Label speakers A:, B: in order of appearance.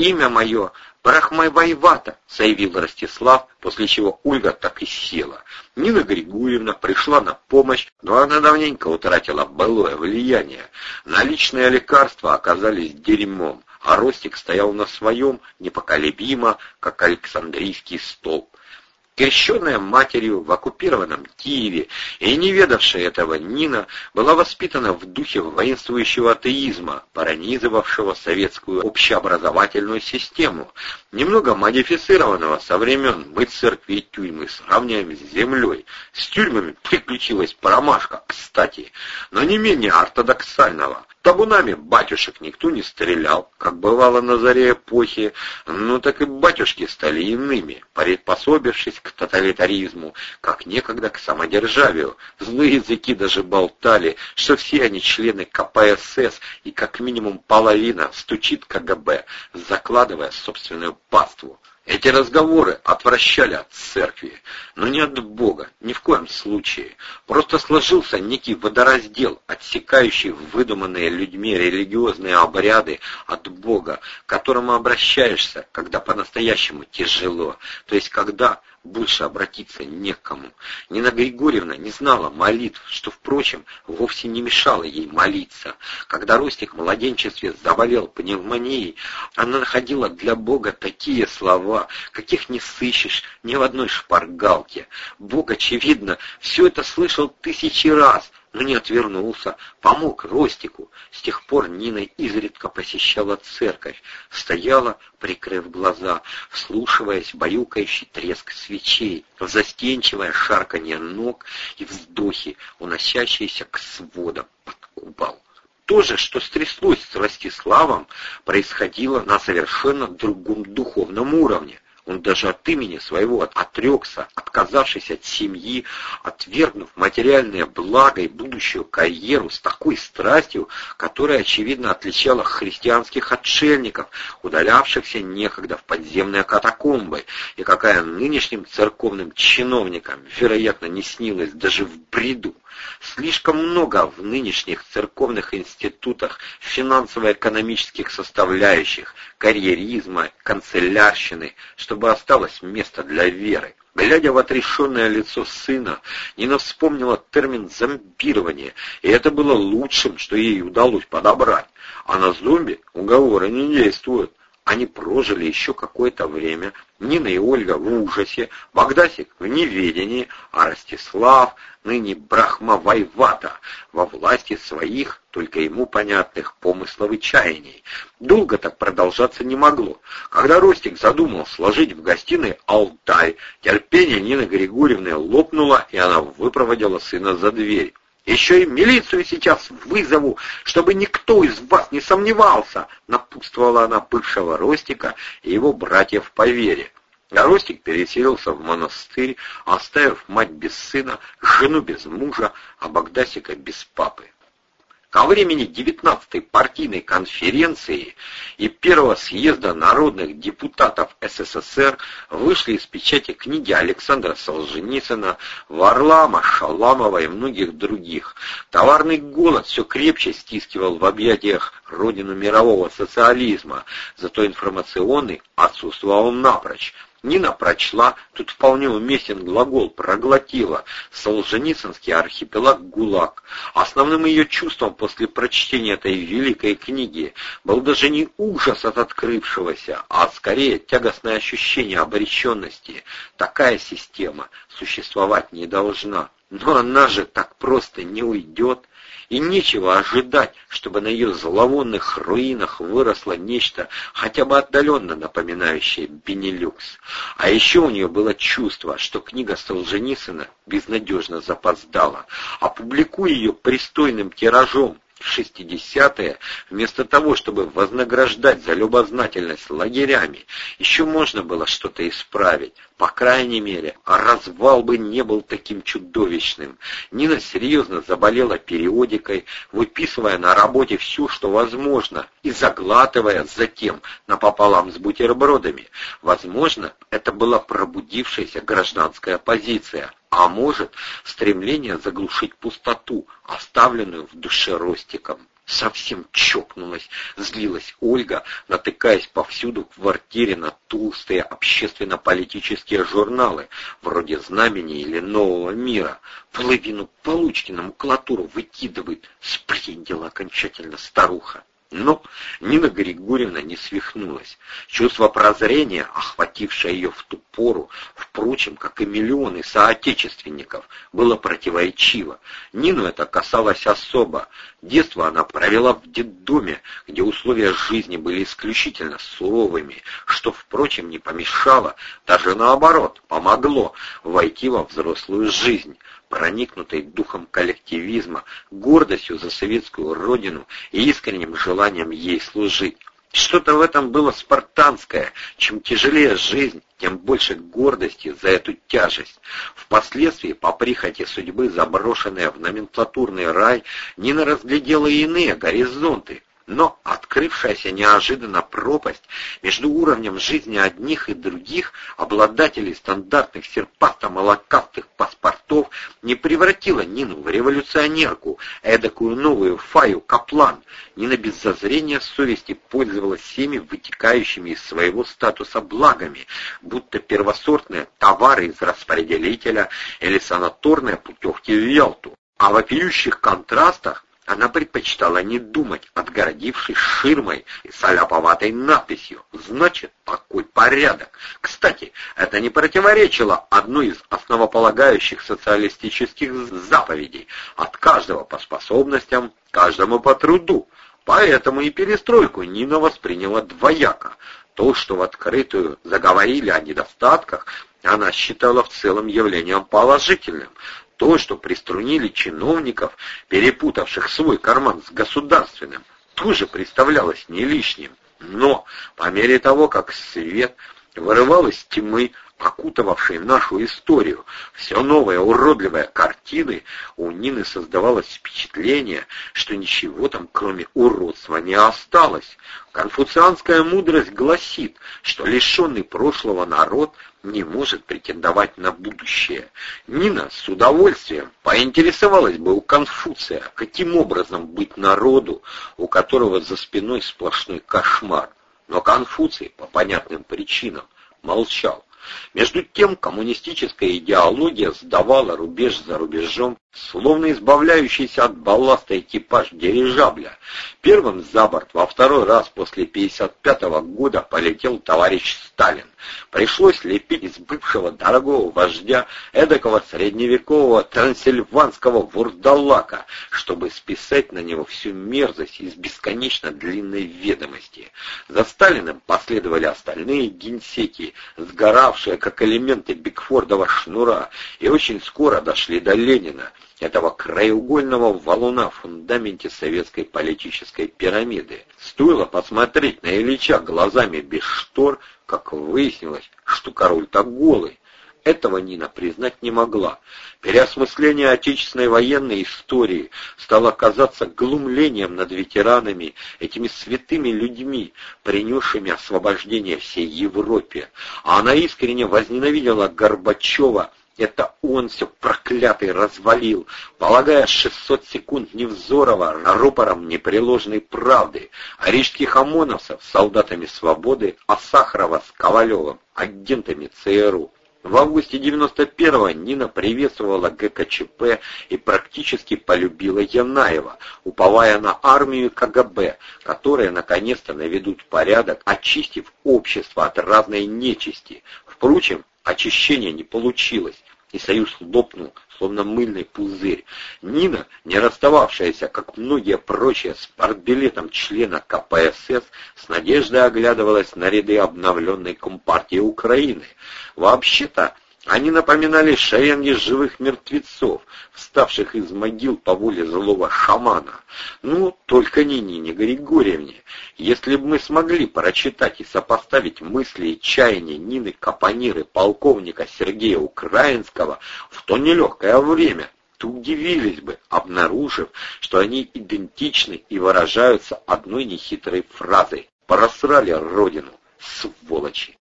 A: Имя мое Брахмайвайвата, заявил Ростислав, после чего Ольга так и села. Нина Григорьевна пришла на помощь, но она давненько утратила былое влияние. Наличные лекарства оказались дерьмом, а Ростик стоял на своем, непоколебимо, как Александрийский столб крещенная матерью в оккупированном Киеве и не ведавшая этого Нина была воспитана в духе воинствующего атеизма, пронизывавшего советскую общеобразовательную систему, немного модифицированного со времен «мы церкви и тюрьмы сравняем с землей». С тюрьмами приключилась промашка, кстати, но не менее ортодоксального. Табунами батюшек никто не стрелял, как бывало на заре эпохи, ну так и батюшки стали иными, приспособившись к тоталитаризму, как некогда к самодержавию. Злые языки даже болтали, что все они члены КПСС и как минимум половина стучит КГБ, закладывая собственную паству. Эти разговоры отвращали от церкви, но не от Бога, ни в коем случае. Просто сложился некий водораздел, отсекающий выдуманные людьми религиозные обряды от Бога, к которому обращаешься, когда по-настоящему тяжело, то есть когда больше обратиться некому. Нина Григорьевна не знала молитв, что, впрочем, вовсе не мешало ей молиться. Когда Ростик в младенчестве заболел пневмонией, она находила для Бога такие слова, каких не сыщешь ни в одной шпаргалке. Бог, очевидно, все это слышал тысячи раз, но не отвернулся, помог Ростику. С тех пор Нина изредка посещала церковь, стояла, прикрыв глаза, вслушиваясь в баюкающий треск свечей, в застенчивое шарканье ног и вздохи, уносящиеся к сводам под купол. То же, что стряслось с Ростиславом, происходило на совершенно другом духовном уровне. Он даже от имени своего отрекся, отказавшись от семьи, отвергнув материальное благо и будущую карьеру с такой страстью, которая, очевидно, отличала христианских отшельников, удалявшихся некогда в подземные катакомбы, и какая нынешним церковным чиновникам, вероятно, не снилась даже в бреду. Слишком много в нынешних церковных институтах финансово-экономических составляющих, карьеризма, канцелярщины, чтобы осталось место для веры. Глядя в отрешенное лицо сына, Нина вспомнила термин «зомбирование», и это было лучшим, что ей удалось подобрать. А на зомби уговоры не действуют. Они прожили еще какое-то время, Нина и Ольга в ужасе, Богдасик в неведении, а Ростислав, ныне Брахма Вайвата, во власти своих, только ему понятных помыслов и чаяний. Долго так продолжаться не могло. Когда Ростик задумал сложить в гостиной алтарь, терпение Нины Григорьевны лопнуло, и она выпроводила сына за дверь. Еще и милицию сейчас вызову, чтобы никто из вас не сомневался, напутствовала она бывшего Ростика и его братьев по вере. А Ростик переселился в монастырь, оставив мать без сына, жену без мужа, а Богдасика без папы. Ко времени 19-й партийной конференции и первого съезда народных депутатов СССР вышли из печати книги Александра Солженицына, Варлама, Шаламова и многих других. Товарный голод все крепче стискивал в объятиях родину мирового социализма, зато информационный отсутствовал напрочь. Нина прочла, тут вполне уместен глагол «проглотила», Солженицынский архипелаг «ГУЛАГ». Основным ее чувством после прочтения этой великой книги был даже не ужас от открывшегося, а скорее тягостное ощущение обреченности. Такая система существовать не должна. Но она же так просто не уйдет и нечего ожидать, чтобы на ее зловонных руинах выросло нечто, хотя бы отдаленно напоминающее Бенилюкс. А еще у нее было чувство, что книга Солженицына безнадежно запоздала. Опубликуй ее пристойным тиражом, 60-е, вместо того, чтобы вознаграждать за любознательность лагерями, еще можно было что-то исправить. По крайней мере, развал бы не был таким чудовищным. Нина серьезно заболела периодикой, выписывая на работе все, что возможно, и заглатывая затем напополам с бутербродами. Возможно, это была пробудившаяся гражданская позиция а может, стремление заглушить пустоту, оставленную в душе Ростиком. совсем чокнулась, злилась Ольга, натыкаясь повсюду в квартире на толстые общественно-политические журналы, вроде «Знамени» или «Нового мира». Половину Получкина макулатуру выкидывает, спрендила окончательно старуха. Но Нина Григорьевна не свихнулась. Чувство прозрения, охватившее ее в ту пору, впрочем, как и миллионы соотечественников, было противоречиво. Нину это касалось особо. Детство она провела в детдоме, где условия жизни были исключительно суровыми, что, впрочем, не помешало, даже наоборот, помогло войти во взрослую жизнь проникнутой духом коллективизма, гордостью за советскую родину и искренним желанием ей служить. Что-то в этом было спартанское. Чем тяжелее жизнь, тем больше гордости за эту тяжесть. Впоследствии, по прихоти судьбы, заброшенная в номенклатурный рай, Нина разглядела иные горизонты, но открывшаяся неожиданно пропасть между уровнем жизни одних и других обладателей стандартных серпасто-молокастых паспортов не превратила Нину в революционерку, эдакую новую Фаю Каплан. Нина без зазрения совести пользовалась всеми вытекающими из своего статуса благами, будто первосортные товары из распределителя или санаторные путевки в Ялту. А вопиющих контрастах она предпочитала не думать, отгородившись ширмой и соляповатой надписью. Значит, такой порядок. Кстати, это не противоречило одной из основополагающих социалистических заповедей от каждого по способностям, каждому по труду. Поэтому и перестройку Нина восприняла двояко. То, что в открытую заговорили о недостатках, она считала в целом явлением положительным то, что приструнили чиновников, перепутавших свой карман с государственным, тоже представлялось не лишним. Но по мере того, как свет вырывал из тьмы, окутывавшей нашу историю, все новые уродливые картины, у Нины создавалось впечатление, что ничего там кроме уродства не осталось. Конфуцианская мудрость гласит, что лишенный прошлого народ не может претендовать на будущее. Нина с удовольствием поинтересовалась бы у Конфуция, каким образом быть народу, у которого за спиной сплошной кошмар. Но Конфуций, по понятным причинам, молчал. Между тем коммунистическая идеология сдавала рубеж за рубежом, словно избавляющийся от балласта экипаж дирижабля. Первым за борт во второй раз после 55 -го года полетел товарищ Сталин. Пришлось лепить из бывшего дорогого вождя эдакого средневекового трансильванского вурдалака, чтобы списать на него всю мерзость из бесконечно длинной ведомости. За Сталиным последовали остальные генсеки, сгоравшие как элементы Бигфордова шнура, и очень скоро дошли до Ленина, этого краеугольного валуна в фундаменте советской политической пирамиды. Стоило посмотреть на Ильича глазами без штор, как выяснилось, что король-то голый. Этого Нина признать не могла. Переосмысление отечественной военной истории стало казаться глумлением над ветеранами, этими святыми людьми, принесшими освобождение всей Европе. А она искренне возненавидела Горбачева, это он все проклятый развалил, полагая 600 секунд Невзорова рупором непреложной правды, а рижских ОМОНовцев солдатами свободы, а Сахарова с Ковалевым агентами ЦРУ. В августе 91-го Нина приветствовала ГКЧП и практически полюбила Янаева, уповая на армию КГБ, которые наконец-то наведут порядок, очистив общество от разной нечисти. Впрочем, очищения не получилось и союз лопнул, словно мыльный пузырь. Нина, не расстававшаяся, как многие прочие, с партбилетом члена КПСС, с надеждой оглядывалась на ряды обновленной Компартии Украины. Вообще-то, они напоминали шеренги живых мертвецов, вставших из могил по воле злого шамана. Ну, только не Нине Григорьевне. Если бы мы смогли прочитать и сопоставить мысли и чаяния Нины Капониры, полковника Сергея Украинского в то нелегкое время, то удивились бы, обнаружив, что они идентичны и выражаются одной нехитрой фразой «Просрали Родину, сволочи!»